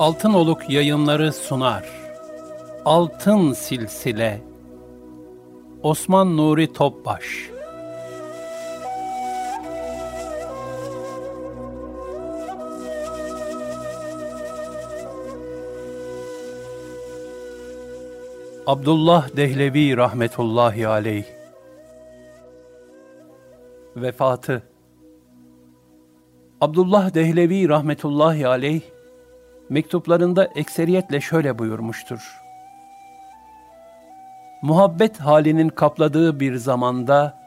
Altın Oluk yayınları sunar. Altın Silsile. Osman Nuri Topbaş. Abdullah Dehlevi rahmetullahi aleyh. Vefatı. Abdullah Dehlevi rahmetullahi aleyh mektuplarında ekseriyetle şöyle buyurmuştur. Muhabbet halinin kapladığı bir zamanda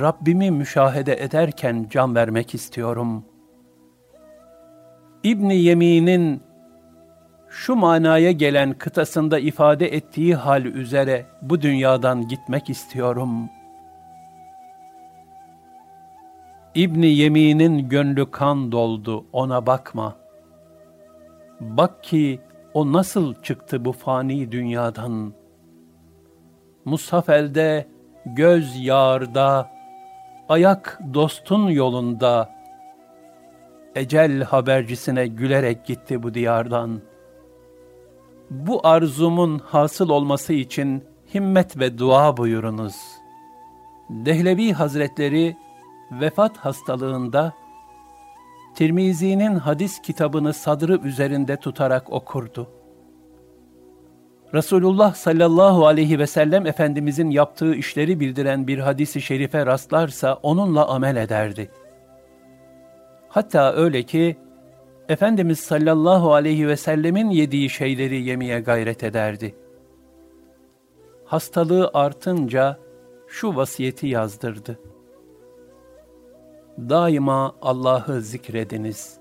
Rabbimi müşahede ederken can vermek istiyorum. İbni Yemin'in şu manaya gelen kıtasında ifade ettiği hal üzere bu dünyadan gitmek istiyorum. İbni Yemin'in gönlü kan doldu, ona bakma. Bak ki o nasıl çıktı bu fani dünyadan. Mushaf elde, göz yağarda, ayak dostun yolunda. Ecel habercisine gülerek gitti bu diyardan.'' bu arzumun hasıl olması için himmet ve dua buyurunuz. Dehlevi Hazretleri vefat hastalığında Tirmizi'nin hadis kitabını sadrı üzerinde tutarak okurdu. Resulullah sallallahu aleyhi ve sellem Efendimizin yaptığı işleri bildiren bir hadisi şerife rastlarsa onunla amel ederdi. Hatta öyle ki Efendimiz sallallahu aleyhi ve sellemin yediği şeyleri yemeye gayret ederdi. Hastalığı artınca şu vasiyeti yazdırdı. Daima Allah'ı zikrediniz.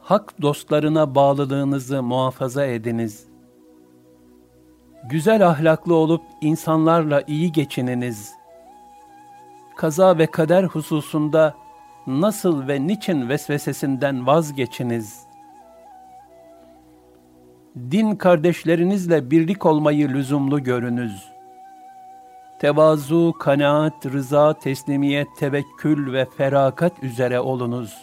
Hak dostlarına bağlılığınızı muhafaza ediniz. Güzel ahlaklı olup insanlarla iyi geçininiz. Kaza ve kader hususunda nasıl ve niçin vesvesesinden vazgeçiniz? Din kardeşlerinizle birlik olmayı lüzumlu görünüz. Tevazu, kanaat, rıza, teslimiyet, tevekkül ve ferakat üzere olunuz.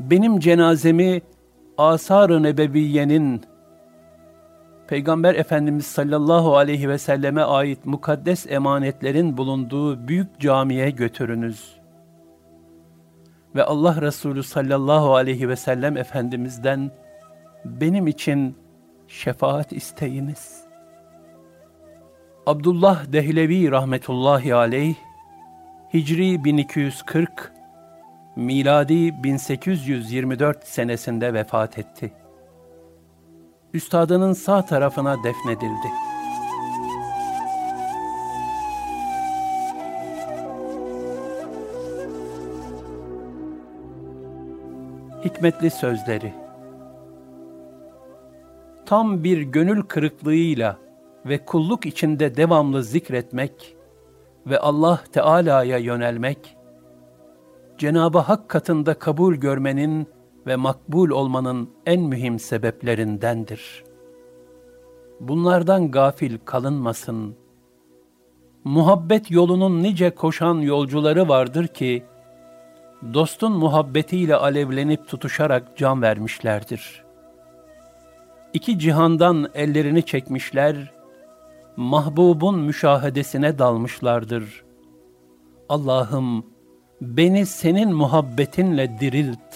Benim cenazemi Asar-ı Nebeviye'nin Peygamber Efendimiz sallallahu aleyhi ve selleme ait mukaddes emanetlerin bulunduğu büyük camiye götürünüz ve Allah Resulü sallallahu aleyhi ve sellem Efendimiz'den benim için şefaat isteyiniz. Abdullah Dehlevi rahmetullahi aleyh, Hicri 1240, miladi 1824 senesinde vefat etti. Üstadının sağ tarafına defnedildi. hikmetli sözleri. Tam bir gönül kırıklığıyla ve kulluk içinde devamlı zikretmek ve Allah Teala'ya yönelmek, Cenab-ı Hak katında kabul görmenin ve makbul olmanın en mühim sebeplerindendir. Bunlardan gafil kalınmasın. Muhabbet yolunun nice koşan yolcuları vardır ki, dostun muhabbetiyle alevlenip tutuşarak can vermişlerdir. İki cihandan ellerini çekmişler, mahbubun müşahedesine dalmışlardır. Allah'ım beni senin muhabbetinle dirilt,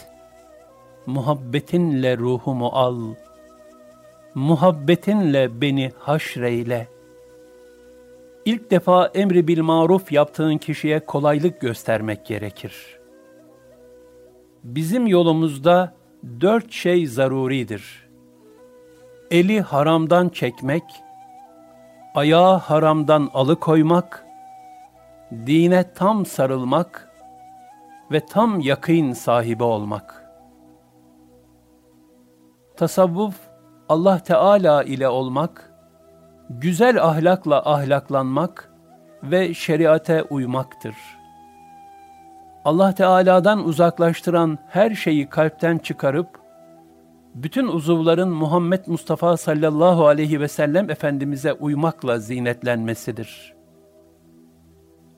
muhabbetinle ruhumu al, muhabbetinle beni haşreyle. İlk defa emri bil maruf yaptığın kişiye kolaylık göstermek gerekir.'' bizim yolumuzda dört şey zaruridir. Eli haramdan çekmek, ayağı haramdan alıkoymak, dine tam sarılmak ve tam yakın sahibi olmak. Tasavvuf, Allah Teala ile olmak, güzel ahlakla ahlaklanmak ve şeriate uymaktır.'' Allah Teala'dan uzaklaştıran her şeyi kalpten çıkarıp, bütün uzuvların Muhammed Mustafa sallallahu aleyhi ve sellem Efendimiz'e uymakla zinetlenmesidir.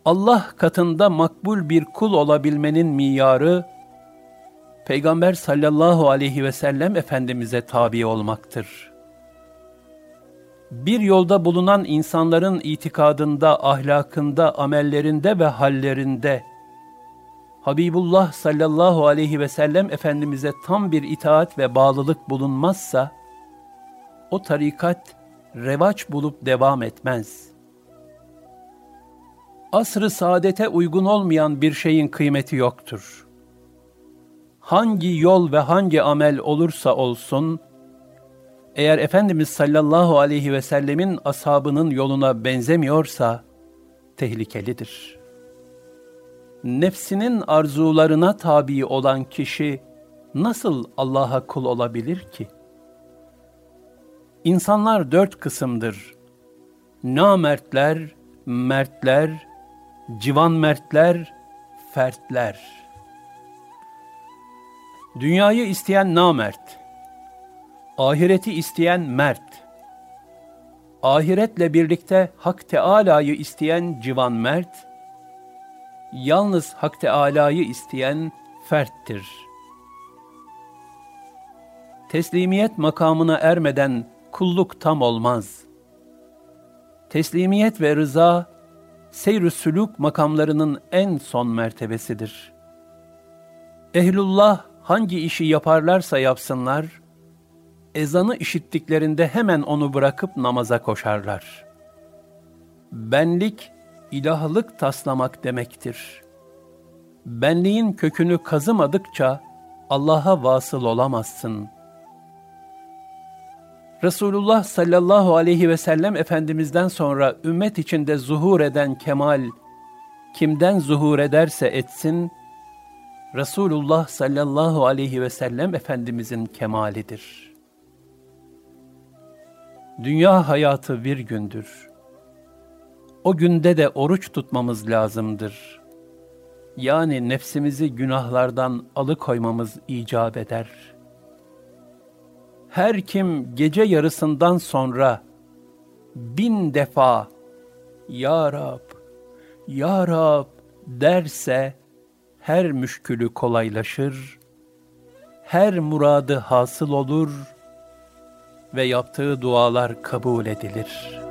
Allah katında makbul bir kul olabilmenin miyarı, Peygamber sallallahu aleyhi ve sellem Efendimiz'e tabi olmaktır. Bir yolda bulunan insanların itikadında, ahlakında, amellerinde ve hallerinde Habibullah sallallahu aleyhi ve sellem Efendimiz'e tam bir itaat ve bağlılık bulunmazsa, o tarikat revaç bulup devam etmez. Asr-ı saadete uygun olmayan bir şeyin kıymeti yoktur. Hangi yol ve hangi amel olursa olsun, eğer Efendimiz sallallahu aleyhi ve sellemin ashabının yoluna benzemiyorsa, tehlikelidir. Nefsinin arzularına tabi olan kişi, nasıl Allah'a kul olabilir ki? İnsanlar dört kısımdır. Namertler, mertler, civan mertler, fertler. Dünyayı isteyen namert, ahireti isteyen mert, ahiretle birlikte Hak Teâlâ'yı isteyen civan mert, yalnız Hak Teâlâ'yı isteyen ferttir. Teslimiyet makamına ermeden kulluk tam olmaz. Teslimiyet ve rıza, seyr-ü sülük makamlarının en son mertebesidir. Ehlullah hangi işi yaparlarsa yapsınlar, ezanı işittiklerinde hemen onu bırakıp namaza koşarlar. Benlik, ilahlık taslamak demektir. Benliğin kökünü kazımadıkça Allah'a vasıl olamazsın. Resulullah sallallahu aleyhi ve sellem Efendimiz'den sonra ümmet içinde zuhur eden kemal, kimden zuhur ederse etsin, Resulullah sallallahu aleyhi ve sellem Efendimizin kemalidir. Dünya hayatı bir gündür. O günde de oruç tutmamız lazımdır. Yani nefsimizi günahlardan alıkoymamız icap eder. Her kim gece yarısından sonra bin defa Ya Rab, Ya Rab derse, her müşkülü kolaylaşır, her muradı hasıl olur ve yaptığı dualar kabul edilir.''